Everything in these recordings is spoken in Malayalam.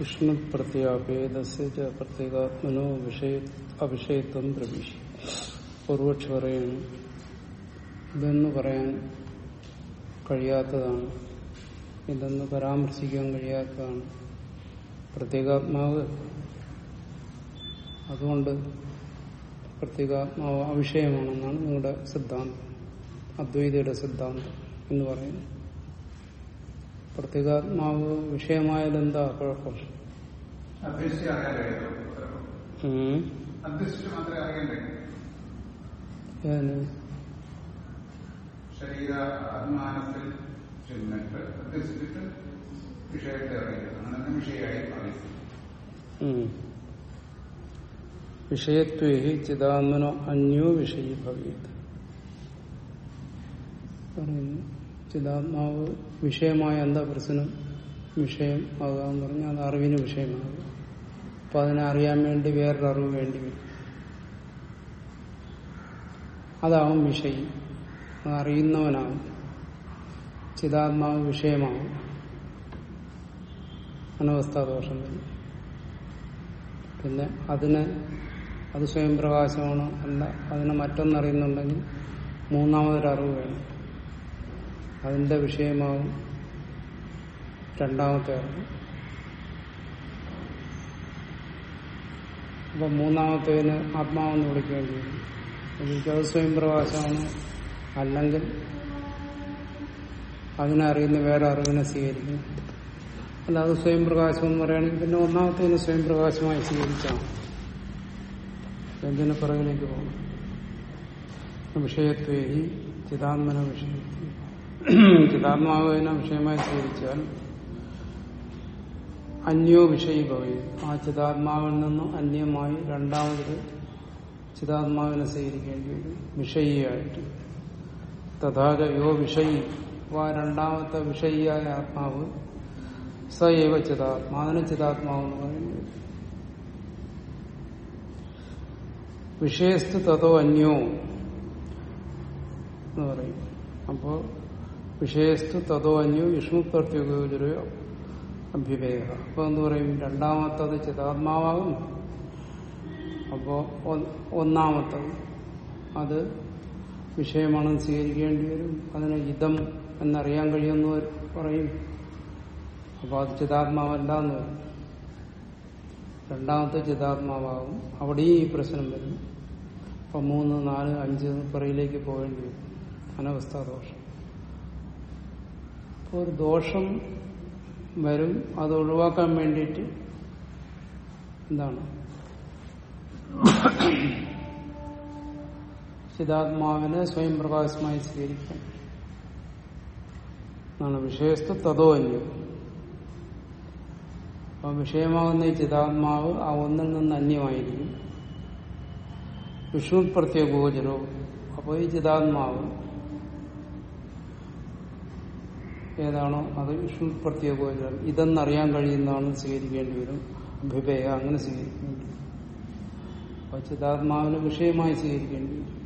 പ്രത്യാപേദസ്യ പ്രത്യേകാത്മനോ വിഷയ അവിഷയത്വം പ്രവീശി ഇതെന്ന് പറയാൻ കഴിയാത്തതാണ്. ഇതെന്ന് പരാമർശിക്കാൻ കഴിയാത്തതാണ്. പ്രത്യേകാത്മാവ് അതുകൊണ്ട് പ്രത്യേകാത്മാവ് അവിഷയമാണെന്നാണ് നിങ്ങളുടെ സിദ്ധാന്തം. അദ്വൈതയുടെ സിദ്ധാന്തം എന്ന് പറയുന്നു പ്രത്യേകാത്മാവ് വിഷയമായാൽ എന്താ കുഴപ്പം അധ്യക്ഷിച്ച് അറിയാൻ കഴിയുള്ളൂ ഉം. അധ്യക്ഷിച്ച് മാത്രമേ അറിയാൻ വിഷയമായതെന്താ? കുഴപ്പം. ശരീര ആത്മാനത്തിൽ ചെന്നിട്ട് അധ്യക്ഷിച്ചിട്ട് വിഷയത്തെ അറിയുക. അങ്ങനെ വിഷയമായി അറിയുക. വിഷയത്വേ ചിദാത്മനോ അന്യോ വിഷയി ഭവേത്. പറയുന്നു. ചിദാത്മാവ് വിഷയമായ എന്താ പ്രശ്നം? വിഷയം ആകാന്ന് പറഞ്ഞാൽ അത് അറിവിന് വിഷയമാകും അപ്പൊ അതിനെ അറിയാൻ വേണ്ടി വേറൊരു അറിവ് വേണ്ടി വരും. അതാവും വിഷയി. അത് അറിയുന്നവനാവും. ചിതാത്മാവ് വിഷയമാവും. അനവസ്ഥാദോഷം വരും. പിന്നെ അതിന് അത് സ്വയം പ്രകാശമാണോ? അല്ല അതിനെ മറ്റൊന്നറിയുന്നുണ്ടെങ്കിൽ മൂന്നാമതൊരറിവ് വേണം. അതിന്റെ വിഷയമാവും രണ്ടാമത്തെ അറിവ് അപ്പൊ മൂന്നാമത്തേന് ആത്മാവെന്ന് വിളിക്കേണ്ടി വരും എനിക്ക് അത് സ്വയം പ്രകാശമാണ്. അല്ലെങ്കിൽ അതിനെ അറിയുന്ന വേറെ അറിവിനെ സ്വീകരിക്കും. അല്ലാതെ സ്വയം പ്രകാശം എന്ന് പറയുകയാണെങ്കിൽ പിന്നെ ഒന്നാമത്തേന് സ്വയം പ്രകാശമായി സ്വീകരിച്ചാണ്. എന്തിനു പുറകിലേക്ക് പോകണം? വിഷയത്വേ ചിതാത്മന വിഷയത്വ. ചിതാത്മാവിനെ വിഷയമായി സ്വീകരിച്ചാൽ അന്യോ വിഷയി ഭവയും ആ ചിതാത്മാവിൽ നിന്നും അന്യമായി രണ്ടാമതൊരു ചിതാത്മാവിനെ സ്വീകരിക്കേണ്ടി വരും. വിഷയിയായിട്ട്. തഥാച യോ വിഷയി. ആ രണ്ടാമത്തെ വിഷയിയായ ആത്മാവ് സയവ ചിതാത്മാ. ചിതാത്മാവ് എന്ന് പറയുന്നത് അന്യോ എന്ന് പറയും. അപ്പോ വിഷയസ്തു തതോ അന്യോ വിഷ്ണു പ്രത്യേകോചരയോ അഭ്യുപേയ അപ്പൊ എന്ത് പറയും രണ്ടാമത്തത് ചിതാത്മാവാകും അപ്പോ ഒന്നാമത്തത് അത് വിഷയമാണെന്ന് സ്വീകരിക്കേണ്ടി വരും. അതിന് ഇതം എന്നറിയാൻ കഴിയുമെന്ന് പറയും. അപ്പൊ അത് ചിതാത്മാവല്ല എന്ന് പറയും. രണ്ടാമത്തെ ചിതാത്മാവാകും. അവിടെയും ഈ പ്രശ്നം വരും. അപ്പൊ മൂന്ന് നാല് അഞ്ച് പിറയിലേക്ക് പോകേണ്ടി വരും. അനവസ്ഥാ ദോഷം അപ്പൊ ഒരു ദോഷം വരും അത് ഒഴിവാക്കാൻ വേണ്ടിയിട്ട് എന്താണ്? ചിതാത്മാവിനെ സ്വയം പ്രകാശമായി സ്വീകരിക്കാൻ എന്നാണ് വിഷയസ്തു തതോ അന്യം. അപ്പൊ വിഷയമാകുന്ന ഈ ചിതാത്മാവ് ആ ഒന്നിൽ നിന്ന് അന്യമായിരിക്കും. വിഷ്ണു പ്രത്യേക ഗോചരവും അപ്പോൾ ഈ ചിതാത്മാവ് ഏതാണോ അത് വിഷ്ണു പ്രത്യേകോചരം ഇതെന്നറിയാൻ കഴിയുന്നതാണ് സ്വീകരിക്കേണ്ടി വരും. അഭിപേയ അങ്ങനെ സ്വീകരിക്കേണ്ടി വരും. ചിതാത്മാവിന് വിഷയമായി സ്വീകരിക്കേണ്ടി വരും.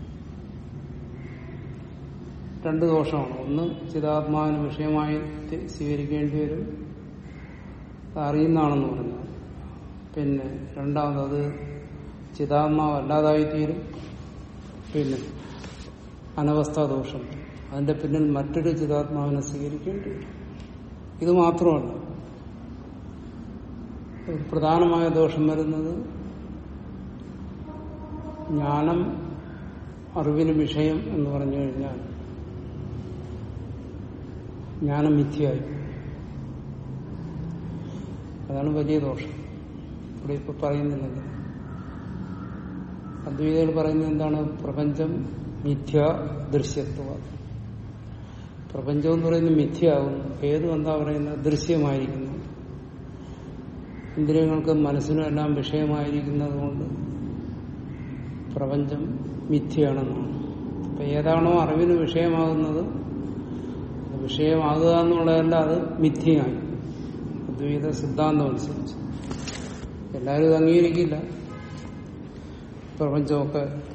രണ്ട് ദോഷമാണ്. ഒന്ന് ചിതാത്മാവിന് വിഷയമായി സ്വീകരിക്കേണ്ടി വരും. അറിയുന്നതാണെന്ന് പറഞ്ഞാൽ. പിന്നെ രണ്ടാമത് ചിതാത്മാവ് അല്ലാതായി തീരും പിന്നെ അനവസ്ഥാ ദോഷം. അതിന്റെ പിന്നിൽ മറ്റൊരു ചിതാത്മാവിനെ സ്വീകരിക്കേണ്ടി ഇത് മാത്രമല്ല പ്രധാനമായ ദോഷം വരുന്നത് ജ്ഞാനം അറിവിന് വിഷയം എന്ന് പറഞ്ഞു കഴിഞ്ഞാൽ ജ്ഞാനം മിഥ്യയായി അതാണ് വലിയ ദോഷം. ഇവിടെ ഇപ്പൊ പറയുന്നില്ലെങ്കിൽ അദ്വൈതകൾ പറയുന്നത് എന്താണ്? പ്രപഞ്ചം മിഥ്യ ദൃശ്യത്വ. പ്രപഞ്ചം എന്ന് പറയുന്നത് മിഥ്യയാകുന്നു. ഏതും എന്താ പറയുന്നത് ദൃശ്യമായിരിക്കുന്നു. ഇന്ദ്രിയങ്ങൾക്ക് മനസ്സിനും എല്ലാം വിഷയമായിരിക്കുന്നത് കൊണ്ട് പ്രപഞ്ചം മിഥ്യയാണെന്നാണ്. അപ്പൊ ഏതാണോ അറിവിന് വിഷയമാകുന്നത് വിഷയമാകുക എന്നുള്ളതല്ല അത് മിഥ്യയായി. അദ്വൈത സിദ്ധാന്തം അനുസരിച്ച്. എല്ലാവരും ഇത് അംഗീകരിക്കില്ല. പ്രപഞ്ചമൊക്കെ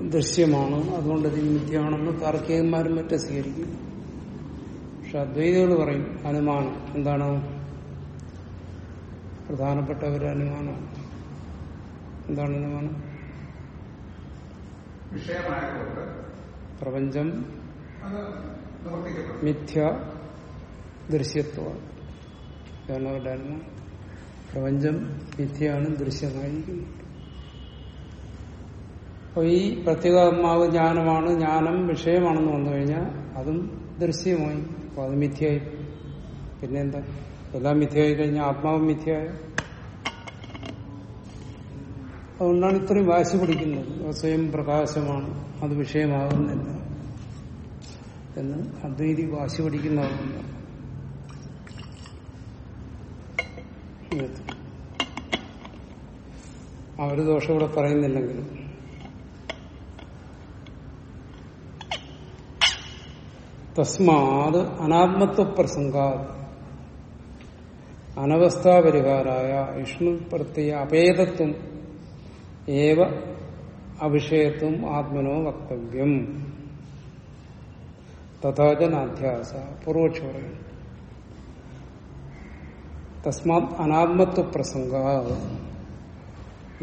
ദൃശ്യമാണ്. അതുകൊണ്ട് ഇത് മിഥ്യയാണെന്ന് താർക്കികന്മാരും മറ്റും സ്വീകരിക്കും. പക്ഷെ അദ്വൈതികൾ പറയും അനുമാനം എന്താണ്? പ്രധാനപ്പെട്ട ഒരു അനുമാനമാണ് എന്താണ് അനുമാനം പ്രപഞ്ചം മിഥ്യ ദൃശ്യത്വമാണ്. ഇതാണ് അവരുടെ അനുമാനം. പ്രപഞ്ചം മിഥ്യയാണ് ദൃശ്യമായിരിക്കുന്നത്. അപ്പോൾ ഈ പ്രത്യേകാത്മാവ് ജ്ഞാനമാണ് ജ്ഞാനം വിഷയമാണെന്ന് വന്നു കഴിഞ്ഞാൽ അതും ദൃശ്യമായി. അപ്പൊ അത് മിഥ്യയായി. പിന്നെന്താ? എല്ലാം മിഥ്യയായി കഴിഞ്ഞാൽ ആത്മാവും മിഥ്യയായ. അതുകൊണ്ടാണ് ഇത്രയും വാശി പിടിക്കുന്നത്. സ്വയം പ്രകാശമാണ്. അത് വിഷയമാകുന്നില്ല എന്ന് അദ്വൈതി വാശി പിടിക്കുന്നതുകൊണ്ട് അവർ ദോഷം ഇവിടെ പറയുന്നില്ലെങ്കിലും തസ്മാത് അനാത്മത്വ പ്രസംഗാത് അനവസ്ഥാപരിഹാരായ വിഷ്ണു പ്രത്യ അഭേദത്വം ഏവ അവിഷയത്വം ആത്മനോ വക്തവ്യം. തഥാചനാധ്യാസ പൂർവക്ഷ പറയുന്നു. തസ്മാത് അനാത്മത്വ പ്രസംഗ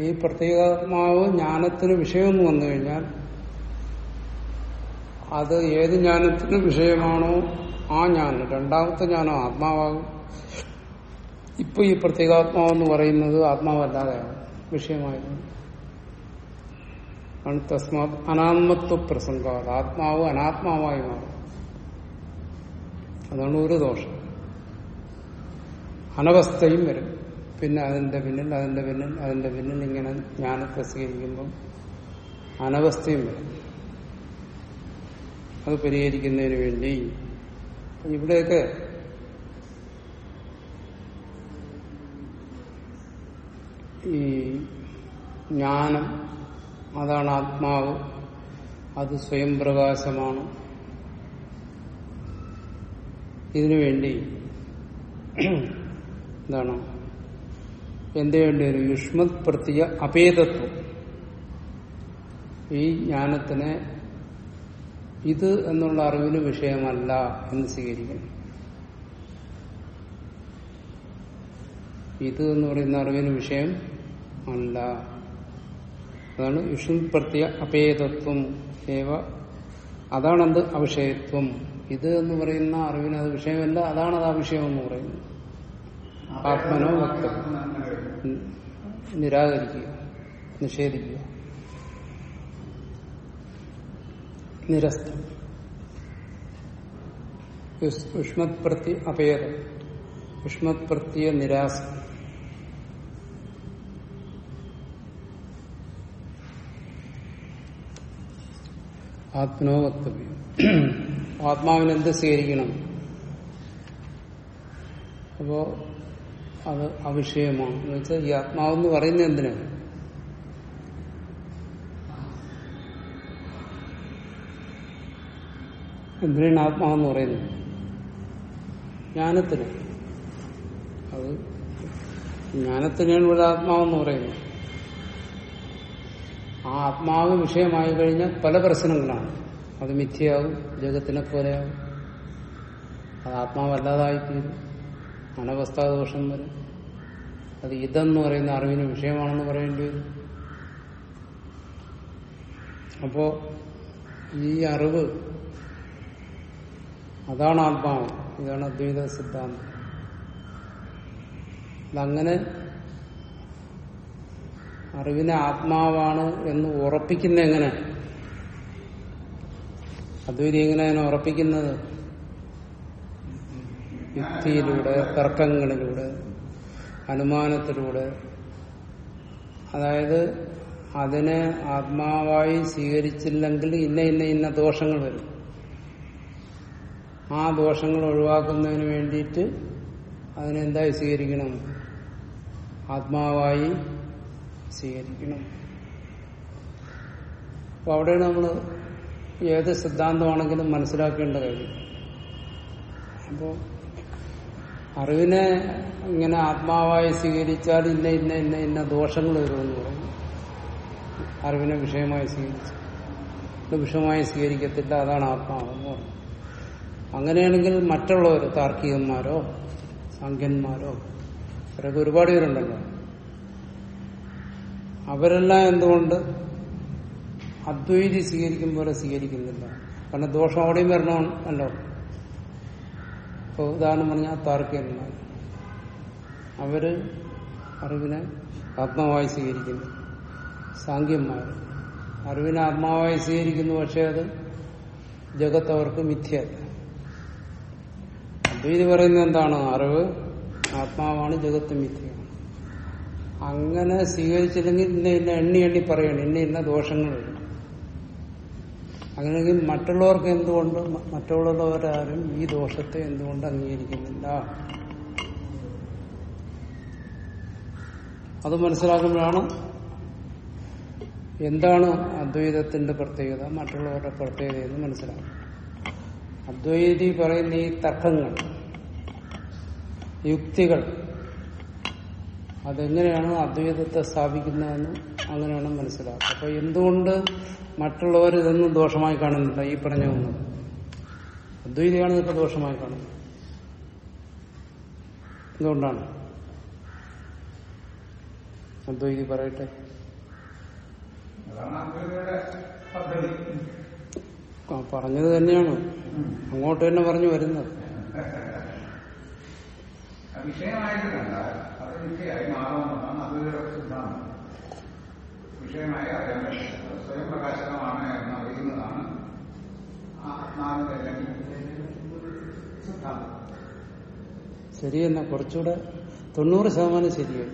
ഈ പ്രത്യേകാത്മാവ് ജ്ഞാനത്തിന് വിഷയമെന്ന് വന്നു കഴിഞ്ഞാൽ അത് ഏത് ജ്ഞാനത്തിന് വിഷയമാണോ ആ ജ്ഞാനം. രണ്ടാമത്തെ ജ്ഞാനം ആത്മാവാകും. ഇപ്പൊ ഈ പ്രത്യേകാത്മാവെന്ന് പറയുന്നത് ആത്മാവല്ലാതെയാണ് വിഷയമായിരുന്നു. ആണ് തസ്മാത് അനാത്മത്വ പ്രസംഗ ആത്മാവ് അനാത്മാവായി മാറും. അതാണ് ഒരു ദോഷം. അനവസ്ഥയും വരും. പിന്നെ അതിന്റെ പിന്നിൽ അതിന്റെ പിന്നിൽ അതിന്റെ പിന്നിൽ ഇങ്ങനെ ജ്ഞാനത്തെ സ്വീകരിക്കുമ്പം അനവസ്ഥയും വരും. അത് പരിഹരിക്കുന്നതിന് വേണ്ടി. ഇവിടെയൊക്കെ ഈ ജ്ഞാനം അതാണ് ആത്മാവ് അത് സ്വയം പ്രകാശമാണ്. ഇതിനു വേണ്ടി എന്താണ്? എന്ത് വേണ്ടി ഒരു യുഷ്മത് പ്രത്യ അഭേദത്വം ഈ ജ്ഞാനത്തിനെ ഇത് എന്നുള്ള അറിവിന് വിഷയമല്ല എന്ന് സ്വീകരിക്കണം ഇത് എന്ന് പറയുന്ന അറിവിന് വിഷയം അല്ല. അതാണ് വിഷു പ്രത്യ അഭേദത്വം ഏവ. അതാണത് അവിഷയത്വം. ഇത് എന്ന് പറയുന്ന അറിവിന് അത് വിഷയമല്ല അതാണ് അത് അവിഷയം എന്ന് പറയുന്നത്. ആത്മനോ ഭക്തം നിരാകരിക്കുക നിഷേധിക്കുക. നിരസ്തം. യുഷ്മത് പ്രതി അപേദം യുഷ്മത് പ്രത്യ നിരാസം ആത്മനോ വക്തവ്യം. ആത്മാവിനെന്ത് സ്വീകരിക്കണം അപ്പോ അത് അവിഷയമാണ്. എന്ന് വെച്ചാൽ ഈ ആത്മാവെന്ന് പറയുന്നത് എന്തിനാണ്? എന്തിനാണ് ആത്മാവെന്ന് പറയുന്നത് ജ്ഞാനത്തിന്. അത് ജ്ഞാനത്തിനാണ് ഇവിടെ ആത്മാവെന്ന് പറയുന്നത് ആ ആത്മാവ് വിഷയമായി കഴിഞ്ഞാൽ പല പ്രശ്നങ്ങളാണ്. അത് മിഥ്യയാവും ജഗത്തിനെ പോലെയാവും അത് ആത്മാവല്ലാതായിത്തീരും. അനവസ്ഥാദോഷം വരും. അത് ഇതെന്ന് പറയുന്ന അറിവിന് വിഷയമാണെന്ന് പറയേണ്ടി വരും. അപ്പോ ഈ അറിവ് അതാണ് ആത്മാവ്. ഇതാണ് അദ്വൈത സിദ്ധാന്തം. അതങ്ങനെ അറിവിനെ ആത്മാവാണ് എന്ന് ഉറപ്പിക്കുന്ന എങ്ങനെ? അദ്വൈതി എങ്ങനെ അതിനെ ഉറപ്പിക്കുന്നത്? യുക്തിയിലൂടെ തർക്കങ്ങളിലൂടെ അനുമാനത്തിലൂടെ. അതായത് അതിനെ ആത്മാവായി സ്വീകരിച്ചില്ലെങ്കിൽ ഇന്ന ഇന്ന ഇന്ന ദോഷങ്ങൾ വരും. ആ ദോഷങ്ങൾ ഒഴിവാക്കുന്നതിന് വേണ്ടിയിട്ട് അതിനെന്തായി സ്വീകരിക്കണം? ആത്മാവായി സ്വീകരിക്കണം. അപ്പൊ അവിടെ നമ്മൾ ഏത് സിദ്ധാന്തമാണെങ്കിലും മനസ്സിലാക്കേണ്ട കാര്യം. അപ്പോൾ അറിവിനെ ഇങ്ങനെ ആത്മാവായി സ്വീകരിച്ചാൽ ഇന്ന ഇന്ന ഇന്ന ഇന്ന ദോഷങ്ങൾ വരുമെന്ന് പറഞ്ഞു. അറിവിനെ വിഷയമായി സ്വീകരിച്ചു. വിഷയമായി സ്വീകരിക്കത്തില്ല അതാണ് ആത്മാവെന്ന് പറയും അങ്ങനെയാണെങ്കിൽ മറ്റുള്ളവർ താർക്കികന്മാരോ സംഖ്യന്മാരോ അവരൊക്കെ ഒരുപാട് പേരുണ്ടല്ലോ. അവരെല്ലാം എന്തുകൊണ്ട് അദ്വൈതി സ്വീകരിക്കും പോലെ സ്വീകരിക്കുന്നില്ല? കാരണം ദോഷം അവിടെയും അല്ലോ? ഇപ്പൊ ഉദാഹരണം പറഞ്ഞാൽ താർക്കികന്മാർ അവർ അറിവിനെ ആത്മാവായി സ്വീകരിക്കുന്നു. സാഖ്യന്മാർ അറിവിനെ ആത്മാവായി സ്വീകരിക്കുന്നു പക്ഷേ അത് ജഗത്ത് അവർക്ക് മിഥ്യല്ല അദ്വൈതി പറയുന്നത് എന്താണ്? അറിവ് ആത്മാവാണ് ജഗത്ത് മിഥ്യയാണ്. അങ്ങനെ സ്വീകരിച്ചില്ലെങ്കിൽ ഇന്ന ഇന്ന എണ്ണി എണ്ണി പറയണം. ഇന്ന ഇന്ന ദോഷങ്ങളുണ്ട് അങ്ങനെയെങ്കിൽ മറ്റുള്ളവർക്ക് എന്തുകൊണ്ട് മറ്റുള്ളവരാരും ഈ ദോഷത്തെ എന്തുകൊണ്ട് അംഗീകരിക്കുന്നില്ല? അത് മനസ്സിലാക്കുമ്പോഴാണ് എന്താണ് അദ്വൈതത്തിന്റെ പ്രത്യേകത മറ്റുള്ളവരുടെ പ്രത്യേകത എന്ന് മനസ്സിലാക്കും അദ്വൈതി പറയുന്ന ഈ തർക്കങ്ങൾ യുക്തികൾ. അതെങ്ങനെയാണ് അദ്വൈതത്തെ സ്ഥാപിക്കുന്നതെന്ന് അങ്ങനെയാണ് മനസ്സിലാക്കുക അപ്പൊ എന്തുകൊണ്ട് മറ്റുള്ളവർ ഇതൊന്നും ദോഷമായി കാണുന്നില്ല? ഈ പറഞ്ഞ ഒന്നും. അദ്വൈതയാണ് ഇതൊക്കെ ദോഷമായി കാണുന്നത്. എന്തുകൊണ്ടാണ്? അദ്വൈതി പറയട്ടെ. പറഞ്ഞത് തന്നെയാണ്. അങ്ങോട്ട് തന്നെ പറഞ്ഞു വരുന്നത്. വിഷയമായിട്ട് കണ്ടാൽ അത് വിഷയമായി മാറുമെന്നാണ് അത് സിദ്ധാന്തം. വിഷയമായി അറിയാൻ സ്വയം പ്രകാശനമാണ് എന്ന് അറിയുന്നതാണ് ആ ആത്മാവിന്റെ അല്ലെങ്കിൽ സിദ്ധാന്തം. ശരി തന്നെ കുറച്ചുകൂടെ തൊണ്ണൂറ് ശതമാനം ശരിയായി.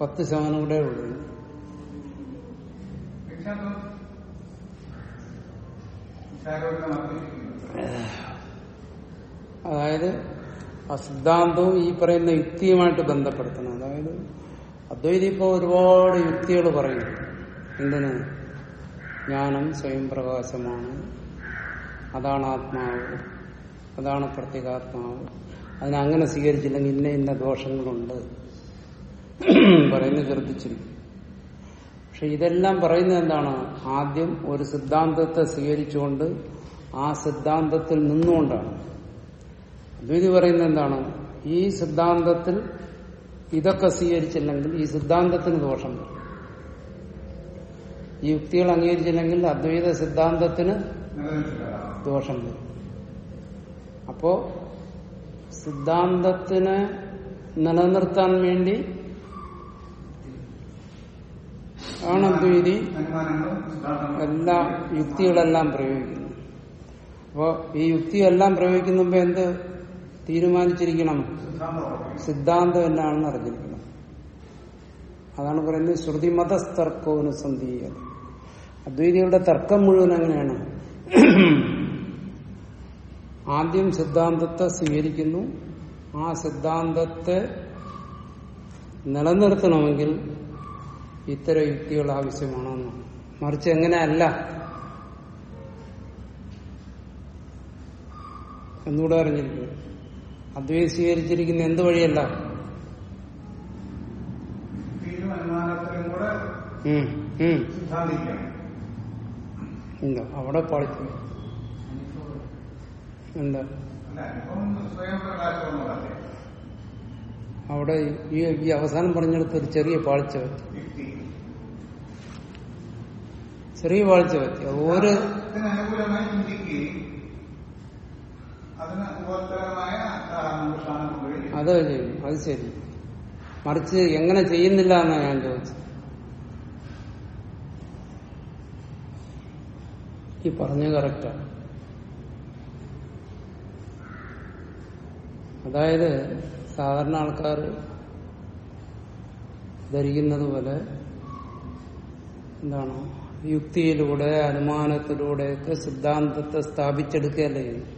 പത്ത് ശതമാനം കൂടെ ഉള്ളൂ. അതായത് ആ സിദ്ധാന്തവും ഈ പറയുന്ന യുക്തിയുമായിട്ട് ബന്ധപ്പെടുത്തണം. അതായത് അദ്വൈതി ഇപ്പോൾ ഒരുപാട് യുക്തികൾ പറയും എന്തിന്? ജ്ഞാനം സ്വയം പ്രകാശമാണ്. അതാണ് ആത്മാവ്. അതാണ് പ്രത്യേകാത്മാവ്. അതിനങ്ങനെ സ്വീകരിച്ചില്ലെങ്കിൽ ഇന്ന ഇന്ന ദോഷങ്ങളുണ്ട്. പറയുന്നത് ശ്രദ്ധിച്ചിരിക്കും. പക്ഷെ ഇതെല്ലാം പറയുന്നത് എന്താണ്? ആദ്യം ഒരു സിദ്ധാന്തത്തെ സ്വീകരിച്ചുകൊണ്ട് ആ സിദ്ധാന്തത്തിൽ നിന്നുകൊണ്ടാണ്. അദ്വൈതി പറയുന്നത് എന്താണ്? ഈ സിദ്ധാന്തത്തിൽ ഇതൊക്കെ സ്വീകരിച്ചില്ലെങ്കിൽ ഈ സിദ്ധാന്തത്തിന് ദോഷം. ഈ യുക്തികൾ അംഗീകരിച്ചില്ലെങ്കിൽ അദ്വൈത സിദ്ധാന്തത്തിന് ദോഷം. അപ്പോ സിദ്ധാന്തത്തിനെ നിലനിർത്താൻ വേണ്ടി ആണ് അദ്വൈതി എല്ലാ യുക്തികളെല്ലാം പ്രയോഗിക്കുന്നു അപ്പോ ഈ യുക്തിയെല്ലാം പ്രയോഗിക്കുന്നുമ്പോ എന്ത് തീരുമാനിച്ചിരിക്കണം. സിദ്ധാന്തം എന്നാണെന്ന് അറിഞ്ഞിരിക്കണം. അതാണ് പറയുന്നത് ശ്രുതിമതസ്തർക്കോന് സന്ധീയത അദ്വൈതികളുടെ തർക്കം മുഴുവൻ അങ്ങനെയാണ്. ആദ്യം സിദ്ധാന്തത്തെ സ്വീകരിക്കുന്നു. ആ സിദ്ധാന്തത്തെ നിലനിർത്തണമെങ്കിൽ ഇത്തരം യുക്തികൾ ആവശ്യമാണെന്ന് മറിച്ച് എങ്ങനെയല്ല? എന്നുകൂടെ അറിഞ്ഞിരിക്കുന്നു അദ്വൈതം സ്വീകരിച്ചിരിക്കുന്ന എന്ത് വഴിയല്ല? എന്താ അവിടെ പാളിച്ചു എന്താ? അവിടെ ഈ ഈ അവസാനം പറഞ്ഞെടുത്ത ഒരു ചെറിയ പാളിച്ച പറ്റി യുക്തി ചെറിയ പാളിച്ച പറ്റി അത് ഒരു ഇതിന് അനുകൂലമായി ചിന്തിക്കുകയും അതിന് ഉപോത്തരമായ അനുഷ്ഠാനം വഴി അത് ചെയ്യും അത് ശരി. മറിച്ച് എങ്ങനെ ചെയ്യുന്നില്ല എന്നാണ് ഞാൻ ചോദിച്ചത്. ഈ പറഞ്ഞ കറക്റ്റാണ് അതായത് സാധാരണ ആൾക്കാർ ധരിക്കുന്നത് പോലെ എന്താണ്? യുക്തിയിലൂടെ അനുമാനത്തിലൂടെയൊക്കെ സിദ്ധാന്തത്തെ സ്ഥാപിച്ചെടുക്കുകയല്ലേ ചെയ്യുന്നത്.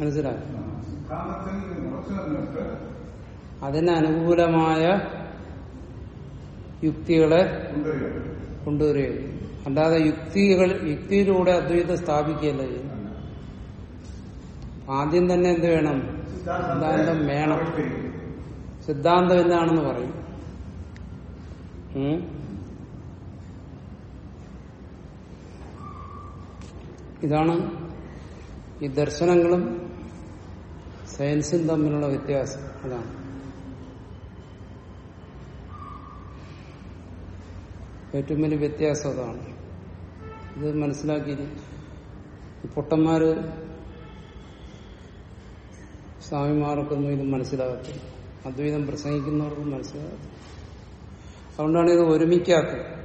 മനസ്സിലായോ? അതിന് അനുകൂലമായ യുക്തികളെ കൊണ്ടുവരിക കൊണ്ടുവരികയും അല്ലാതെ യുക്തികൾ യുക്തിയിലൂടെ അദ്വൈതം സ്ഥാപിക്കുകയല്ല ആദ്യം തന്നെ എന്ത് വേണം? സിദ്ധാന്തം വേണം. സിദ്ധാന്തം എന്താണെന്ന് പറയും? ഇതാണ് ഈ ദർശനങ്ങളും സയൻസും തമ്മിലുള്ള വ്യത്യാസം. അതാണ്. ഏറ്റവും വലിയ വ്യത്യാസം അതാണ്. ഇത് മനസ്സിലാക്കി പൊട്ടന്മാര് സ്വാമിമാർക്കൊന്നും ഇത് മനസ്സിലാകത്തില്ല. അദ്വൈതം പ്രസംഗിക്കുന്നവർക്കും മനസ്സിലാകത്തില്ല. അതുകൊണ്ടാണ് ഇത് ഒരുമിക്കാത്തത്.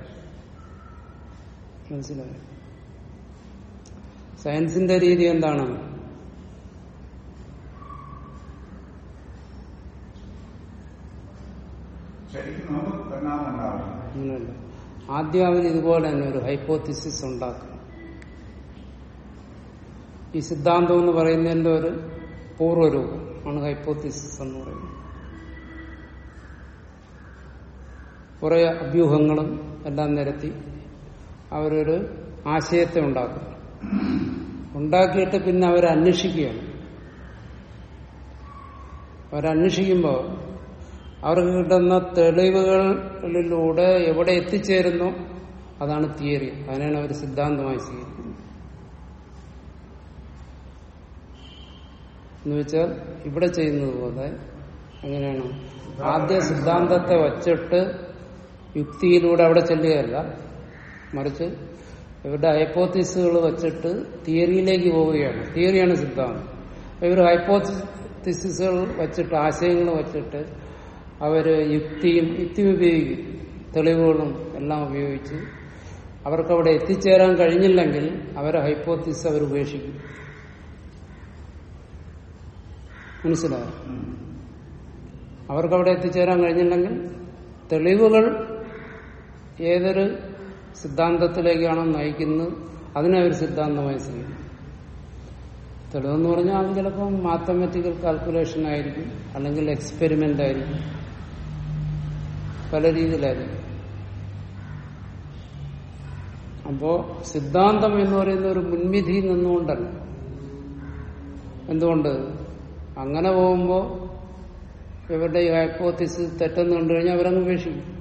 മനസ്സിലായത് സയൻസിന്റെ രീതി എന്താണ്? അങ്ങനെയല്ല ആദ്യം അവർ ഇതുപോലെ തന്നെ ഒരു ഹൈപ്പോത്തിസിസ് ഉണ്ടാക്കും. ഈ സിദ്ധാന്തം എന്ന് പറയുന്നതിന്റെ ഒരു പൂർവരൂപം ആണ് ഹൈപ്പോത്തിസിസ് എന്ന് പറയുന്നത്. കുറെ അഭ്യൂഹങ്ങളും എല്ലാം നിരത്തി അവരൊരു ആശയത്തെ ഉണ്ടാക്കും. ഉണ്ടാക്കിയിട്ട് പിന്നെ അവരന്വേഷിക്കുകയാണ്. അവരന്വേഷിക്കുമ്പോൾ അവർക്ക് കിട്ടുന്ന തെളിവുകളിലൂടെ എവിടെ എത്തിച്ചേരുന്നു? അതാണ് തിയറി. അതിനാണ് അവർ സിദ്ധാന്തമായി സ്വീകരിക്കുന്നത്. എന്നുവെച്ചാൽ ഇവിടെ ചെയ്യുന്നത് പോലെ എങ്ങനെയാണ് ആദ്യ സിദ്ധാന്തത്തെ വച്ചിട്ട് യുക്തിയിലൂടെ അവിടെ ചെല്ലുകയല്ല. മറിച്ച് ഇവരുടെ ഹൈപ്പോത്തിസുകൾ വച്ചിട്ട് തിയറിയിലേക്ക് പോവുകയാണ്. തിയറിയാണ് സിദ്ധാന്തം. ഇവർ ഹൈപ്പോത്തിസുകൾ വച്ചിട്ട് ആശയങ്ങൾ വച്ചിട്ട് അവർ യുക്തിയും യുക്തി ഉപയോഗിക്കും. തെളിവുകളും എല്ലാം ഉപയോഗിച്ച് അവർക്ക് അവിടെ എത്തിച്ചേരാൻ കഴിഞ്ഞില്ലെങ്കിൽ അവരെ ഹൈപ്പോത്തിസ് അവർ ഉപേക്ഷിക്കും. മനസ്സിലായോ? അവർക്കവിടെ എത്തിച്ചേരാൻ കഴിഞ്ഞില്ലെങ്കിൽ തെളിവുകൾ ഏതൊരു സിദ്ധാന്തത്തിലേക്കാണോ നയിക്കുന്നത് അതിനെ അവർ സിദ്ധാന്തമായി സ്വീകരിക്കും. തെളിവെന്ന് പറഞ്ഞാൽ അത് ചിലപ്പം മാത്തമാറ്റിക്കൽ കാൽക്കുലേഷൻ ആയിരിക്കും അല്ലെങ്കിൽ എക്സ്പെരിമെന്റ് ആയിരിക്കും. പല രീതിയിലായിരിക്കും അപ്പോ സിദ്ധാന്തം എന്ന് പറയുന്ന ഒരു മുൻവിധി നിന്നുകൊണ്ടല്ല. എന്തുകൊണ്ട്? അങ്ങനെ പോകുമ്പോൾ ഇവരുടെ ഈ ഹൈപ്പോത്തിസ് തെറ്റെന്ന് കണ്ടു കഴിഞ്ഞാൽ അവരങ്ങ് ഉപേക്ഷിക്കും.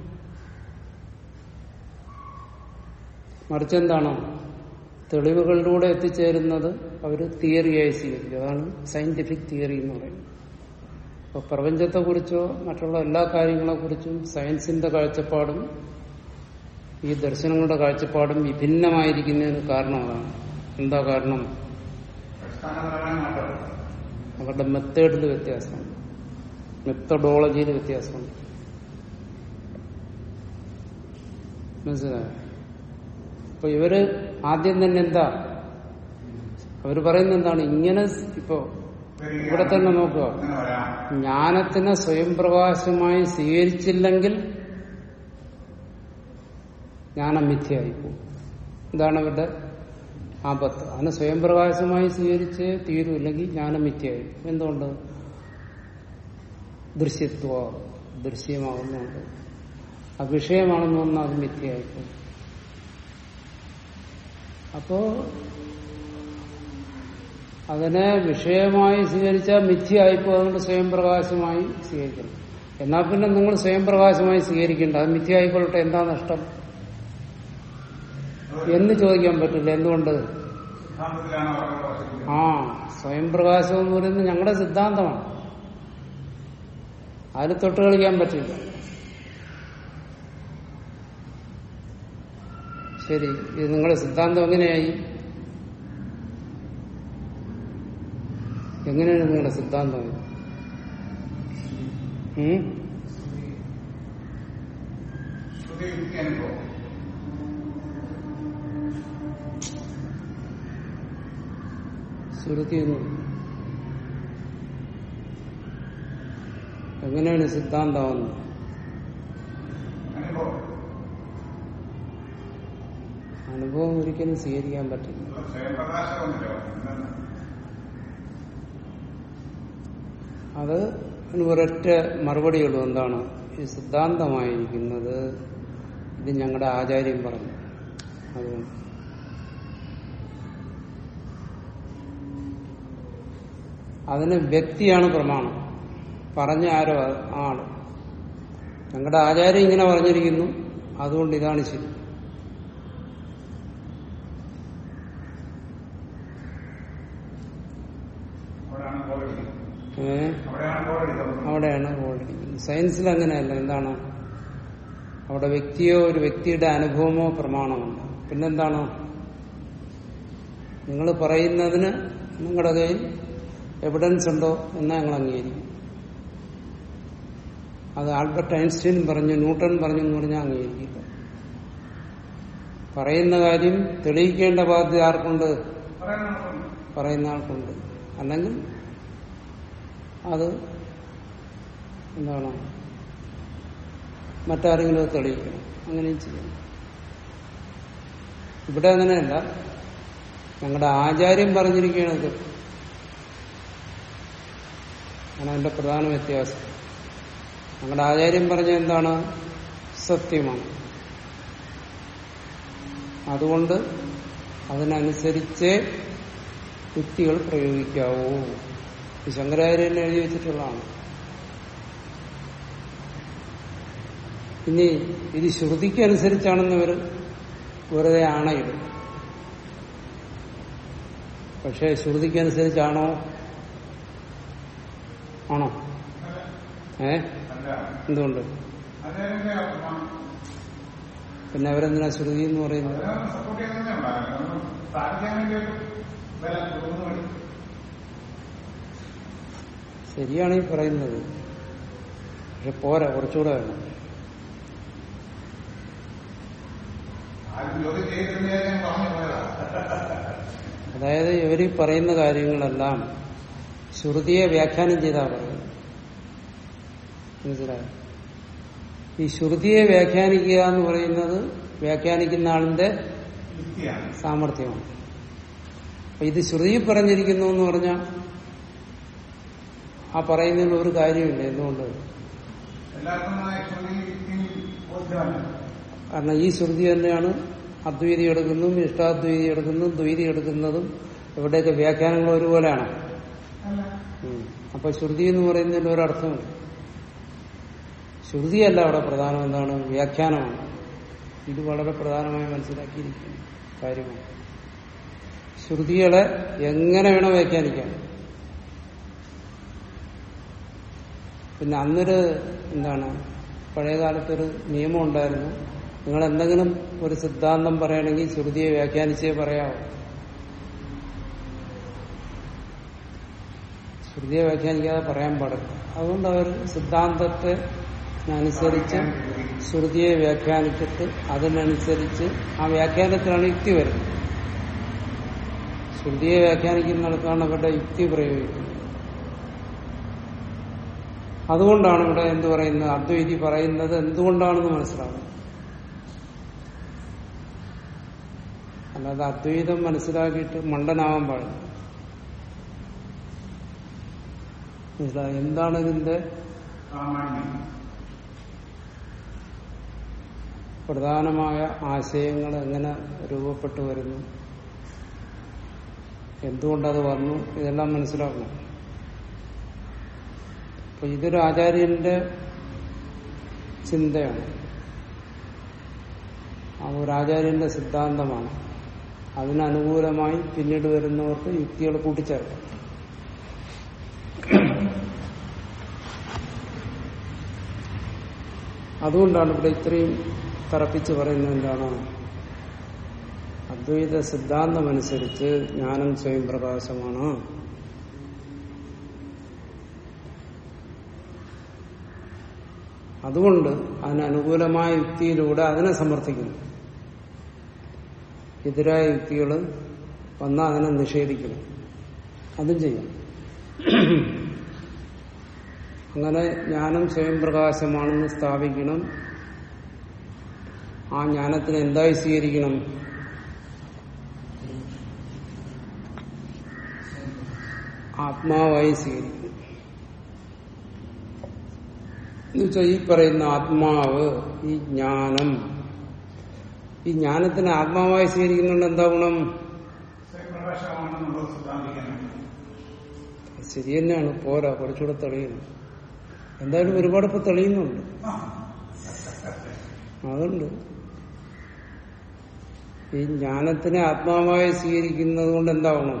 മറിച്ചെന്താണോ? തെളിവുകളിലൂടെ എത്തിച്ചേരുന്നത് അവർ തിയറിയായി സ്വീകരിക്കും. അതാണ് സയന്റിഫിക് തിയറി എന്ന് പറയുന്നത്. അപ്പൊ പ്രപഞ്ചത്തെക്കുറിച്ചോ മറ്റുള്ള എല്ലാ കാര്യങ്ങളെക്കുറിച്ചും സയൻസിന്റെ കാഴ്ചപ്പാടും ഈ ദർശനങ്ങളുടെ കാഴ്ചപ്പാടും വിഭിന്നമായിരിക്കുന്നതിന് കാരണം അതാണ് എന്താ കാരണം? അവരുടെ മെത്തേഡിൽ വ്യത്യാസമുണ്ട് മെത്തഡോളജിയിൽ വ്യത്യാസമുണ്ട് മനസ്സിലായോ? അപ്പൊ ഇവർ ആദ്യം തന്നെ എന്താ? അവർ പറയുന്നത് എന്താണ്? ഇങ്ങനെ ഇപ്പോ ഇവിടെ തന്നെ നോക്കുക ജ്ഞാനത്തിനെ സ്വയം പ്രകാശമായി സ്വീകരിച്ചില്ലെങ്കിൽ ജ്ഞാനം പോകും. ഇതാണ് ഇവിടെ ആപത്ത്? അതിനെ സ്വയം പ്രകാശമായി സ്വീകരിച്ച് തീരുമില്ലെങ്കിൽ ജ്ഞാനം മിഥ്യയായിരിക്കും എന്തുകൊണ്ട്? ദൃശ്യത്വ ദൃശ്യമാകുന്നുണ്ട്. ആ വിഷയമാണെന്ന് പറഞ്ഞാൽ അത് മിഥ്യയായിപ്പോവും അപ്പോ അതിനെ വിഷയമായി സ്വീകരിച്ചാൽ മിഥ്യയായിപ്പോ അതുകൊണ്ട് സ്വയം പ്രകാശമായി സ്വീകരിക്കണം. എന്നാൽ പിന്നെ നിങ്ങൾ സ്വയം പ്രകാശമായി സ്വീകരിക്കേണ്ട. അത് മിഥ്യയായിക്കൊള്ളട്ടെ. എന്താ നഷ്ടം? എന്ന് ചോദിക്കാൻ പറ്റില്ല. എന്തുകൊണ്ട്? ആ സ്വയം പ്രകാശം എന്ന് പറയുന്നത് ഞങ്ങളുടെ സിദ്ധാന്തമാണ്. അതിൽ തൊട്ട് കളിക്കാൻ പറ്റില്ല. ശരി ഇത് നിങ്ങളുടെ സിദ്ധാന്തം എങ്ങനെയായി? എങ്ങനെയാണ് നിങ്ങളുടെ സിദ്ധാന്തം ശ്രുതി എന്ന്. എങ്ങനെയാണ് സിദ്ധാന്തമാവുന്നത്? അനുഭവം അനുഭവം ഒരിക്കലും സ്വീകരിക്കാൻ പറ്റില്ല സ്വയം പ്രകാശമൊന്നുമില്ല എന്താണ്? അത് ഒരൊറ്റ മറുപടിയുള്ളൂ എന്താണ്? ഈ സിദ്ധാന്തമായിരിക്കുന്നത്. ഇത് ഞങ്ങളുടെ ആചാര്യം പറഞ്ഞു. അതുകൊണ്ട് അതിന് വ്യക്തിയാണ് പ്രമാണം. പറഞ്ഞ ആരോ ആണ് ഞങ്ങളുടെ ആചാര്യം ഇങ്ങനെ പറഞ്ഞിരിക്കുന്നു. അതുകൊണ്ട് ഇതാണ് ശരി. സയൻസിൽ അങ്ങനെയല്ല എന്താണ്? അവിടെ വ്യക്തിയോ ഒരു വ്യക്തിയുടെ അനുഭവമോ പ്രമാണമുണ്ട്. പിന്നെന്താണ്? നിങ്ങൾ പറയുന്നതിന് നിങ്ങളുടെ കയ്യിൽ എവിഡൻസ് ഉണ്ടോ എന്ന് ഞങ്ങൾ അംഗീകരിക്കും. അത് ആൽബർട്ട് ഐൻസ്റ്റീൻ പറഞ്ഞു ന്യൂട്ടൺ പറഞ്ഞു എന്ന് പറഞ്ഞാൽ അംഗീകരിക്കില്ല പറയുന്ന കാര്യം തെളിയിക്കേണ്ട ബാധ്യത ആർക്കുണ്ട്? പറയുന്ന ആൾക്കുണ്ട്. അല്ലെങ്കിൽ അത് എന്താണ്? മറ്റാരെങ്കിലും തെളിയിക്കണം. അങ്ങനെയും ചെയ്യണം. ഇവിടെ അങ്ങനെയല്ല. ഞങ്ങളുടെ ആചാര്യം പറഞ്ഞിരിക്കുകയാണത് ആണ് അതിന്റെ പ്രധാന വ്യത്യാസം. ഞങ്ങളുടെ ആചാര്യം പറഞ്ഞ എന്താണ്? സത്യമാണ്. അതുകൊണ്ട് അതിനനുസരിച്ച് യുക്തികൾ പ്രയോഗിക്കാവൂ. ശങ്കരാചാര്യനെ എഴുതി വെച്ചിട്ടുള്ളതാണ്. ഇനി ഇത് ശ്രുതിക്ക് അനുസരിച്ചാണെന്ന് ഇവർ വെറുതെ ആണയിടും. പക്ഷെ ശ്രുതിക്ക് അനുസരിച്ചാണോ? ആണോ? ഏ? എന്തുകൊണ്ട്? പിന്നെ അവരെന്തിനാ ശ്രുതി എന്ന് പറയുന്നത്? ശരിയാണ് ഈ പറയുന്നത്. പക്ഷെ പോരാ കുറച്ചുകൂടെ വേണം ആരും ചോദ്യം ചെയ്തിരുന്നേ ഞാൻ പറഞ്ഞു പോയതാ അതായത് ഇവർ പറയുന്ന കാര്യങ്ങളെല്ലാം ശ്രുതിയെ വ്യാഖ്യാനം ചെയ്താ പറയുന്നത്. മനസ്സിലായോ? ഈ ശ്രുതിയെ വ്യാഖ്യാനിക്കുക എന്ന് പറയുന്നത് വ്യാഖ്യാനിക്കുന്ന ആളിന്റെ സാമർഥ്യമാണ്. ഇത് ശ്രുതി പറഞ്ഞിരിക്കുന്നു എന്ന് പറഞ്ഞാൽ ആ പറയുന്നതിൽ ഒരു കാര്യമില്ല. എന്തുകൊണ്ട്? കാരണം ഈ ശ്രുതി തന്നെയാണ് അദ്വൈതി എടുക്കുന്നതും ഇഷ്ടാദ്വൈതി എടുക്കുന്നതും ദ്വൈതി എടുക്കുന്നതും ഇവിടെയൊക്കെ വ്യാഖ്യാനങ്ങൾ ഒരുപോലെയാണ്. അപ്പൊ ശ്രുതി എന്ന് പറയുന്നതിന് ഒരർത്ഥമുണ്ട് ശ്രുതിയല്ല അവിടെ പ്രധാനം എന്താണ്? വ്യാഖ്യാനമാണ്. ഇത് വളരെ പ്രധാനമായി മനസ്സിലാക്കിയിരിക്കുന്ന കാര്യമാണ്. ശ്രുതികളെ എങ്ങനെ വേണോ വ്യാഖ്യാനിക്കാം. പിന്നെ അന്നൊരു എന്താണ്? പഴയകാലത്തൊരു നിയമം ഉണ്ടായിരുന്നു നിങ്ങൾ എന്തെങ്കിലും ഒരു സിദ്ധാന്തം പറയണമെങ്കിൽ ശ്രുതിയെ വ്യാഖ്യാനിച്ചേ പറയാവൂ. ശ്രുതിയെ വ്യാഖ്യാനിക്കാതെ പറയാൻ പാടില്ല. അതുകൊണ്ട് അവർ സിദ്ധാന്തത്തെ അനുസരിച്ച് ശ്രുതിയെ വ്യാഖ്യാനിച്ചിട്ട് അതിനനുസരിച്ച് ആ വ്യാഖ്യാനത്തിലാണ് യുക്തി വരുന്നത്. ശ്രുതിയെ വ്യാഖ്യാനിക്കുന്നിടത്താണ് അവരുടെ യുക്തി പ്രയോഗിക്കുന്നത്. അതുകൊണ്ടാണ് ഇവിടെ എന്ത് പറയുന്നത്? അദ്വൈതി പറയുന്നത് എന്തുകൊണ്ടാണെന്ന് മനസ്സിലാകുന്നത് അല്ലാതെ അദ്വൈതം മനസ്സിലാക്കിയിട്ട് മണ്ടനാവാൻ പാടില്ല. മനസ്സിലായി? എന്താണ് ഇതിന്റെ പ്രധാനമായ ആശയങ്ങൾ എങ്ങനെ രൂപപ്പെട്ടു വരുന്നു? എന്തുകൊണ്ടത് വന്നു? ഇതെല്ലാം മനസ്സിലാക്കണം. അപ്പൊ ഇതൊരു ആചാര്യന്റെ ചിന്തയാണ്. ആ ഒരു ആചാര്യന്റെ സിദ്ധാന്തമാണ്. അതിനനുകൂലമായി പിന്നീട് വരുന്നവർക്ക് യുക്തികൾ കൂട്ടിച്ചേർക്കാം. അതുകൊണ്ടാണ് ഇവിടെ ഇത്രയും തറപ്പിച്ച് പറയുന്നത് എന്താണ്? അദ്വൈത സിദ്ധാന്തമനുസരിച്ച് ജ്ഞാനം സ്വയം പ്രകാശമാണ്. അതുകൊണ്ട് അതിനനുകൂലമായ യുക്തിയിലൂടെ അതിനെ സമർത്ഥിക്കുന്നു. എതിരായ യുക്തികൾ വന്നാൽ അതിനെ നിഷേധിക്കണം. അതും ചെയ്യാം അങ്ങനെ ജ്ഞാനം സ്വയം പ്രകാശമാണെന്ന് സ്ഥാപിക്കണം. ആ ജ്ഞാനത്തിന് എന്തായി സ്വീകരിക്കണം? ആത്മാവായി സ്വീകരിക്കണം. എന്നുവെച്ചാൽ ഈ പറയുന്ന ആത്മാവ് ഈ ജ്ഞാനം ഈ ജ്ഞാനത്തിന് ആത്മാവായി സ്വീകരിക്കുന്നുണ്ട് എന്താ ഗുണം? ശരി തന്നെയാണ്. പോരാ കുറച്ചുകൂടെ തെളിയുന്നു എന്തായാലും ഒരുപാട് ഇപ്പൊ തെളിയുന്നുണ്ട്. അതുണ്ട്. ഈ ജ്ഞാനത്തിനെ ആത്മാവായി സ്വീകരിക്കുന്നത് കൊണ്ട് എന്താവണം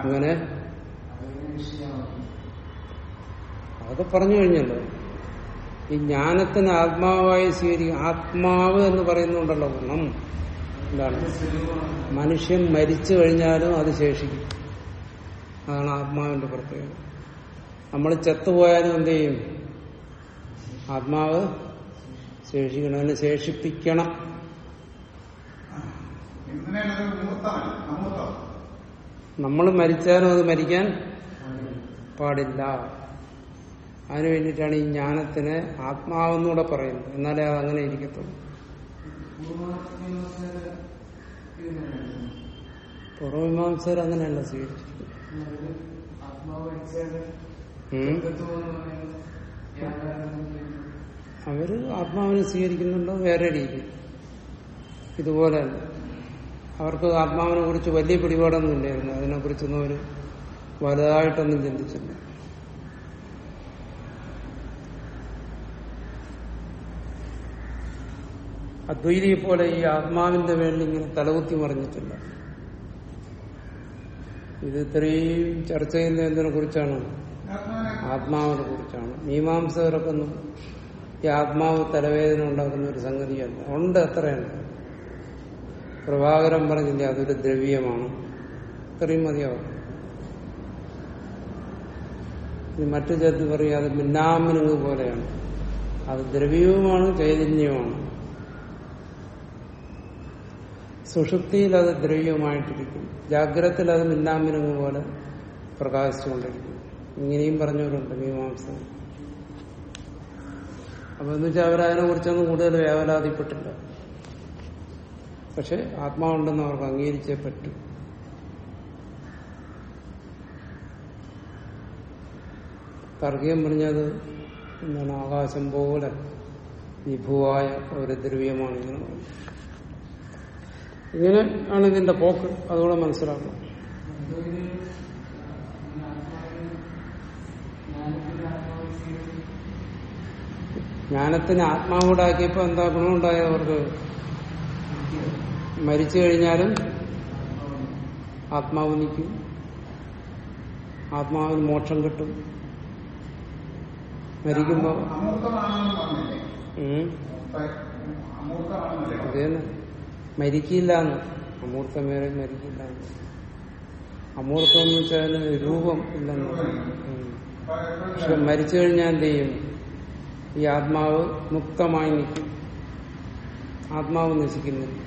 അങ്ങനെ? അതൊക്കെ പറഞ്ഞു കഴിഞ്ഞല്ലോ. ഈ ജ്ഞാനത്തിന് ആത്മാവായി സ്വീകരിക്കും ആത്മാവ് എന്ന് പറയുന്നുണ്ടല്ലോ ഗുണം. എന്താണ്? മനുഷ്യൻ മരിച്ചു കഴിഞ്ഞാലും അത് ശേഷിക്കും. അതാണ് ആത്മാവിന്റെ പ്രത്യേകത. നമ്മൾ ചത്തുപോയാലും എന്ത് ചെയ്യും? ആത്മാവ് ശേഷിക്കണം. അതിനെ ശേഷിപ്പിക്കണം. നമ്മൾ മരിച്ചാലും അത് മരിക്കാൻ പാടില്ല അതിനു വേണ്ടിയിട്ടാണ് ഈ ജ്ഞാനത്തിന് ആത്മാവെന്നൂടെ പറയുന്നത്. എന്നാലേ അത് അങ്ങനെ ഇരിക്കത്തുള്ളൂ. പൂർവമീമാംസകർ അങ്ങനെയല്ല സ്വീകരിച്ചിരിക്കുന്നത്. അവർ ആത്മാവിനെ സ്വീകരിക്കുന്നുണ്ടോ? വേറെ രീതി ഇതുപോലെ അവർക്ക് ആത്മാവിനെ കുറിച്ച് വലിയ പിടിപാടൊന്നും ഇല്ലായിരുന്നു. അതിനെ കുറിച്ചൊന്നും അവർ വലുതായിട്ടൊന്നും ചിന്തിച്ചില്ല. അദ്വൈതിയെ പോലെ ഈ ആത്മാവിന്റെ വേണ്ടി ഇങ്ങനെ തലകുത്തി മറിഞ്ഞിട്ടില്ല. ഇത് ഇത്രയും ചർച്ച ചെയ്യുന്ന എന്തിനെ കുറിച്ചാണ്? ആത്മാവിനെ കുറിച്ചാണ്. മീമാംസകരൊക്കെ ഒന്നും ഈ ആത്മാവ് തലവേദന ഉണ്ടാക്കുന്ന ഒരു സംഗതിയല്ല. ഉണ്ട് അത്രയുണ്ട് പ്രഭാകരൻ പറഞ്ഞില്ലേ അതൊരു ദ്രവ്യമാണ്. ഇത്രയും മതിയാവും. ഇനി മറ്റു ചേർത്ത് പറയും അത് പോലെയാണ്. അത് ദ്രവ്യവുമാണ് ചൈതന്യവുമാണ്. സുഷുപ്തിയിൽ അത് ദ്രവ്യമായിട്ടിരിക്കും ജാഗ്രതത്തിൽ അത് മിന്നാമിനുങ്ങ് പോലെ പ്രകാശിച്ചുകൊണ്ടിരിക്കും. ഇങ്ങനെയും പറഞ്ഞവരുണ്ട് മീമാംസ. അപ്പൊ എന്ന് വെച്ചാൽ അവരതിനെ കുറിച്ചൊന്നും കൂടുതൽ വ്യാപലാതിപ്പെട്ടില്ല. പക്ഷെ ആത്മാവുണ്ടെന്ന് അവർക്ക് അംഗീകരിച്ചേ പറ്റൂ. തർക്കീയം പറഞ്ഞത് എന്താണ് ആകാശം പോലെ വിഭുവായ ഒരു ദ്രവ്യമാണ് ഇങ്ങനെ ഇങ്ങനെ ആണ് ഇതിന്റെ പോക്ക്. അതുകൂടെ മനസ്സിലാക്കണം ജ്ഞാനത്തിന് ആത്മാവൂടാക്കിയപ്പോ എന്താ ഗുണമുണ്ടായത് അവർക്ക്? മരിച്ചു കഴിഞ്ഞാലും ആത്മാവ് നിൽക്കും. ആത്മാവിന് മോക്ഷം കിട്ടും. മരിക്കുമ്പോ? അമൂർത്തമാണെന്ന് പറഞ്ഞില്ലേ അമൂർത്തമാണെന്നല്ലേ അത് തന്നെ മരിക്കില്ല എന്ന് അമൂർത്തം വേറെ മരിക്കില്ല അമൂർത്തം എന്ന് വെച്ചാൽ രൂപം ഇല്ലെന്ന്. പക്ഷെ മരിച്ചു കഴിഞ്ഞാൽ എന്ത് ചെയ്യും? ഈ ആത്മാവ് മുക്തമായി നിൽക്കും. ആത്മാവ് നശിക്കുന്നില്ല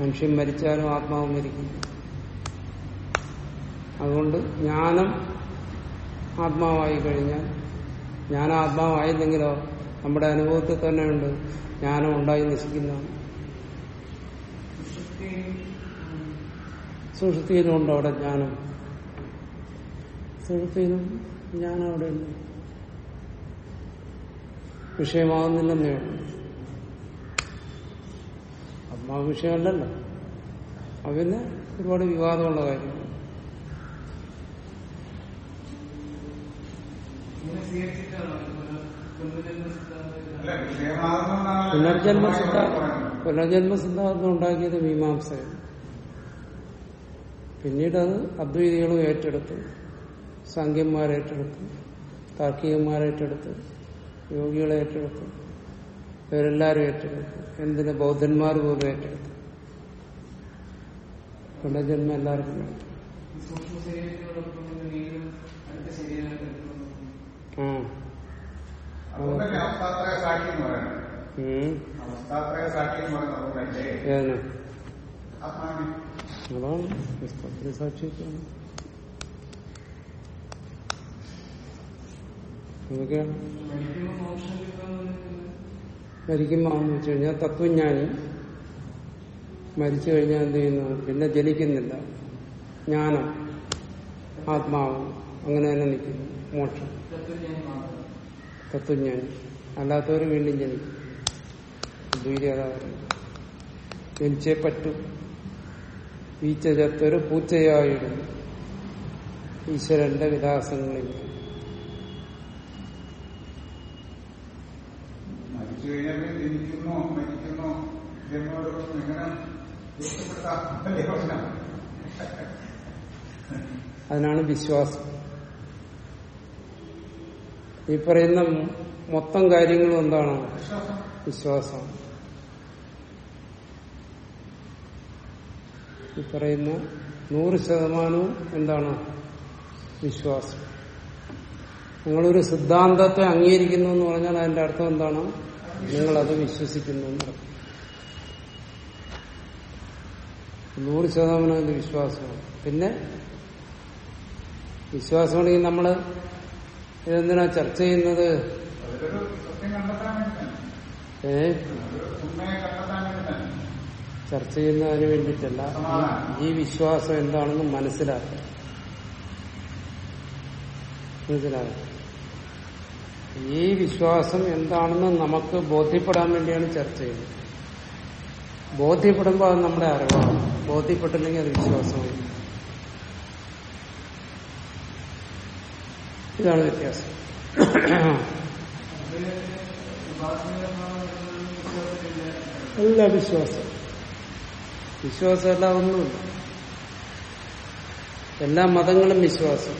മനുഷ്യൻ മരിച്ചാലും ആത്മാവ് മരിക്കും. അതുകൊണ്ട് ജ്ഞാനം ആത്മാവായി കഴിഞ്ഞാൽ ജ്ഞാനം ആത്മാവായില്ലെങ്കിലോ നമ്മുടെ അനുഭവത്തിൽ തന്നെയുണ്ട്. ജ്ഞാനം ഉണ്ടായി നശിക്കുന്നതാണ് സുഷുതിയിലുണ്ട് അവിടെ ജ്ഞാനം സുഷുതിയിലും ജ്ഞാനം അവിടെ ഉണ്ട്. വിഷയമാകുന്നില്ലെന്നേ ഉള്ളൂ. ആത്മാവ് വിഷയമല്ലല്ലോ. അതിന് ഒരുപാട് വിവാദമുള്ള കാര്യമാണ് അല്ല വിഷയമാകുന്നതാണ് പുനർജന്മ സിദ്ധാന്തം പുനർജന്മ സിദ്ധാന്തം ഉണ്ടാക്കിയത് മീമാംസയാണ് പിന്നീട് അത് അദ്വൈതികളും ഏറ്റെടുത്തു. സംഖ്യന്മാരേറ്റെടുത്തു താർക്കികന്മാരേറ്റെടുത്തു യോഗികളെ ഏറ്റെടുത്തു. ഇവരെല്ലാവരും ഏറ്റെടുത്തു. എന്തിന്? ബൗദ്ധന്മാർ പോലും ഏറ്റെടുത്തു. പുനർജന്മം എല്ലാവർക്കും അവസ്ഥാത്രയ സാക്ഷി എന്ന് പറയുന്നത്. അവസ്ഥാത്രയ സാക്ഷി എന്ന് പറയുന്നത് അതുകൊണ്ടല്ലേ അതാണ് പുസ്തകത്തിൽ സാക്ഷിയൊക്കെയാണ് അതൊക്കെയാണ് മരിക്കുമ്പോന്ന് വെച്ച് കഴിഞ്ഞാൽ തത്വജ്ഞാനി മരിച്ചു കഴിഞ്ഞാൽ എന്ത് ചെയ്യുന്നു? പിന്നെ ജനിക്കുന്നില്ല. ജ്ഞാനം ആത്മാവ്. അങ്ങനെ തന്നെ നിൽക്കുന്നു മോക്ഷം തത്വജ്ഞാനി. അല്ലാത്തവർ വീണ്ടും ജനിക്കും. അദ്വൈതി ജനിച്ചേ പറ്റൂ. ഈച്ച ചത്തൊരു പൂച്ചയായിരുന്നു ഈശ്വരന്റെ വിലാസങ്ങളിൽ. അതിനാണ് കഴിഞ്ഞാൽ പിന്നെ ജനിക്കുന്നു ജന്മം എങ്ങനെ രക്ഷപ്പെടുത്താം വലിയ പ്രശ്നം അതിനാണ് വിശ്വാസം ഈ പറയുന്ന മൊത്തം കാര്യങ്ങളും എന്താണ്? വിശ്വാസം. ഈ പറയുന്ന നൂറ് ശതമാനവും എന്താണ്? വിശ്വാസം. നിങ്ങളൊരു സിദ്ധാന്തത്തെ അംഗീകരിക്കുന്നു എന്ന് പറഞ്ഞാൽ അതിന്റെ അർത്ഥം എന്താണ്? നിങ്ങളത് വിശ്വസിക്കുന്നു എന്നർത്ഥം നൂറ് ശതമാനം അതിന്റെ വിശ്വാസമാണ്. പിന്നെ വിശ്വാസമാണെങ്കിൽ നമ്മൾ ഇതെന്തിനാ ചർച്ച ചെയ്യുന്നത്? ഏ? ചർച്ച ചെയ്യുന്നതിന് വേണ്ടിയിട്ടല്ല. ഈ- ഈ വിശ്വാസം എന്താണെന്ന് മനസ്സിലാക്കുക. മനസ്സിലാകും ഈ വിശ്വാസം എന്താണെന്ന് നമുക്ക് ബോധ്യപ്പെടാൻ വേണ്ടിയാണ് ചർച്ച ചെയ്യുന്നത്. ബോധ്യപ്പെടുമ്പോൾ അത് നമ്മുടെ അറിവാണ്. ബോധ്യപ്പെട്ടില്ലെങ്കിൽ അത് വിശ്വാസമാണ്. ഇതാണ് വ്യത്യാസം. അല്ല വിശ്വാസം. വിശ്വാസമല്ല ഒന്നുമില്ല. എല്ലാ മതങ്ങളും വിശ്വാസം.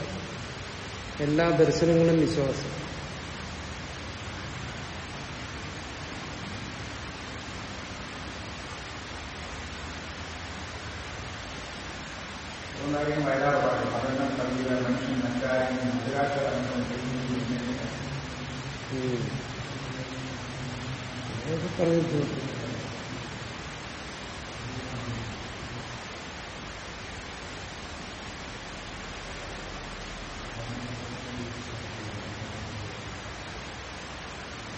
എല്ലാ ദർശനങ്ങളും വിശ്വാസം. അതുകൊണ്ടായിരിക്കും വയലാർ പാടും പഠനം കവിത മനുഷ്യൻ നറ്റാരും മധുരാക്ഷരം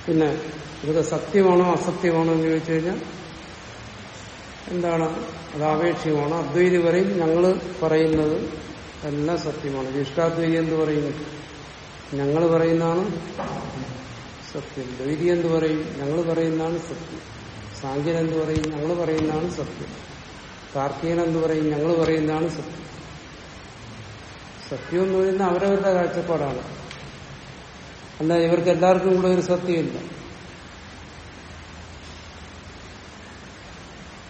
പിന്നെ ഇവിടെ സത്യമാണോ അസത്യമാണോ എന്ന് ചോദിച്ചു കഴിഞ്ഞാൽ എന്താണ് അത് ആപേക്ഷികമാണ് അദ്വൈതി പറയും ഞങ്ങൾ പറയുന്നത് എല്ലാം സത്യമാണ്. ജ്യേഷ്ഠാദ്വൈതി എന്ത് പറയും? ഞങ്ങൾ പറയുന്നതാണ് സത്യം. ദ്വൈതി എന്ത് പറയും? ഞങ്ങൾ പറയുന്നതാണ് സത്യം. സാങ്കേൻ എന്ത് പറയും? ഞങ്ങൾ പറയുന്നതാണ് സത്യം. കാർത്തികൻ എന്ത് പറയും? ഞങ്ങൾ പറയുന്നതാണ് സത്യം. സത്യം എന്ന് പറയുന്നത് അവരവരുടെ കാഴ്ചപ്പാടാണ്. അല്ല ഇവർക്ക് എല്ലാവർക്കും കൂടെ ഒരു സത്യമില്ല.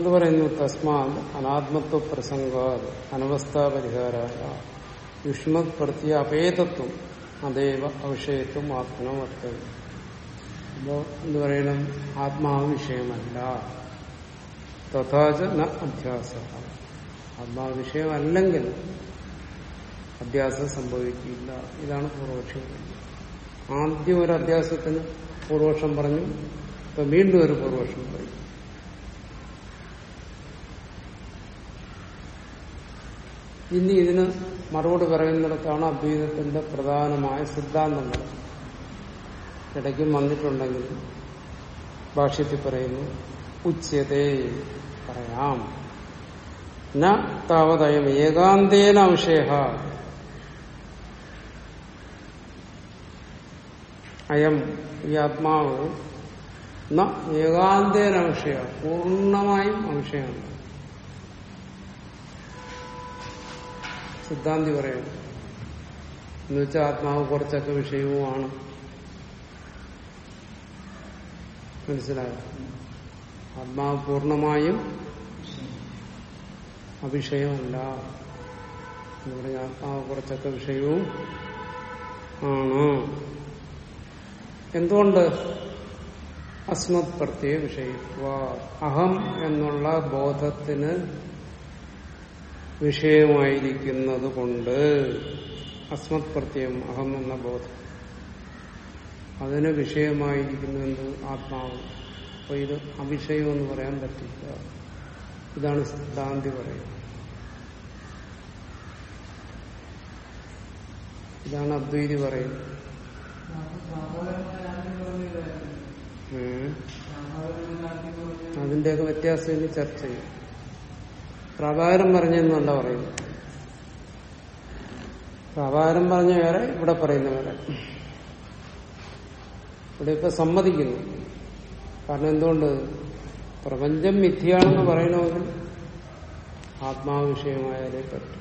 അതുകൊണ്ട് പറയുന്നു തസ്മാൻ അനാത്മത്വ പ്രസംഗ അനവസ്ഥാ പരിഹാരായ യുഷ്മത് പ്രത്യ അപേതത്വം അതേവ അവിഷയത്വം ആത്മനോ വർത്തവ്യം. അപ്പോ എന്ത് പറയണം ആത്മാവ് വിഷയമല്ല. തഥാച ന അധ്യാസ ആത്മാവ് വിഷയമല്ലെങ്കിൽ അധ്യാസം സംഭവിക്കില്ല. ഇതാണ് പൂർവപക്ഷം ആദ്യം ഒരു അധ്യാസത്തിന് പൂർവപക്ഷം പറഞ്ഞു ഇപ്പൊ വീണ്ടും ഒരു പൂർവപക്ഷം പറയും ഇനി ഇതിന് മറുപടി പറയുന്നിടത്താണ് അദ്വൈതത്തിന്റെ പ്രധാനമായ സിദ്ധാന്തങ്ങൾ. ഇടയ്ക്കും വന്നിട്ടുണ്ടെങ്കിൽ ഭാഷ്യത്തിൽ പറയുന്നു ഉച്ചതേ പറയാം. ന താവതയം ഏകാന്തേന വിഷയ. അയം ഈ ആത്മാവ് ന ഏകാന്തേന വിഷയ പൂർണമായും അവിഷയമാണ്. സിദ്ധാന്തി പറയുന്നു എന്നുവെച്ചാൽ ആത്മാവ് കുറച്ചൊക്കെ വിഷയവുമാണ്. മനസ്സിലായോ? ആത്മാവ് പൂർണമായും അവിഷയമല്ല. എന്ന് ആത്മാവ് കുറച്ചൊക്കെ വിഷയവും ആണ്. എന്തുകൊണ്ട്? അസ്മത് പ്രത്യേക വിഷയിക്കുക അഹം എന്നുള്ള ബോധത്തിന് വിഷയമായിരിക്കുന്നത് കൊണ്ട് അസ്മത് പ്രത്യം അഹം എന്ന ബോധം. അതിന് വിഷയമായിരിക്കുന്നത് എന്ത്? ആത്മാവ്. അപ്പൊ ഇത് അവിഷയം എന്ന് പറയാൻ പറ്റില്ല. ഇതാണ് സിദ്ധാന്തി പറയുന്നത്. ഇതാണ് അദ്വൈതി പറയുന്നത്. അതിന്റെയൊക്കെ വ്യത്യാസം ഇനി ചർച്ച ചെയ്യും. പ്രഭാകരം പറഞ്ഞെന്നല്ല പറയുന്നത്. പ്രകാരം പറഞ്ഞ വേറെ ഇവിടെ പറയുന്ന വേറെ. ഇവിടെ ഇപ്പൊ സമ്മതിക്കുന്നു. കാരണം എന്തുകൊണ്ട്? പ്രപഞ്ചം മിഥ്യയാണെന്ന് പറയണമെങ്കിൽ ആത്മാവ് വിഷയമായാലേ പറ്റും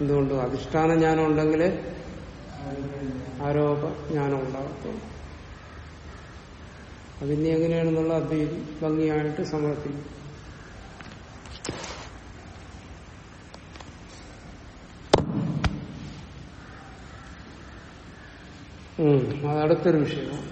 എന്തുകൊണ്ട്? അധിഷ്ഠാന ജ്ഞാനം ഉണ്ടെങ്കിൽ ആരോപ ജ്ഞാനം ഉണ്ടാകത്തുള്ളൂ അതിനെ എങ്ങനെയാണെന്നുള്ള അദ്വൈതി ഭംഗിയായിട്ട് സമർപ്പിക്കും ഉം, അത് അടുത്തൊരു വിഷയമാണ്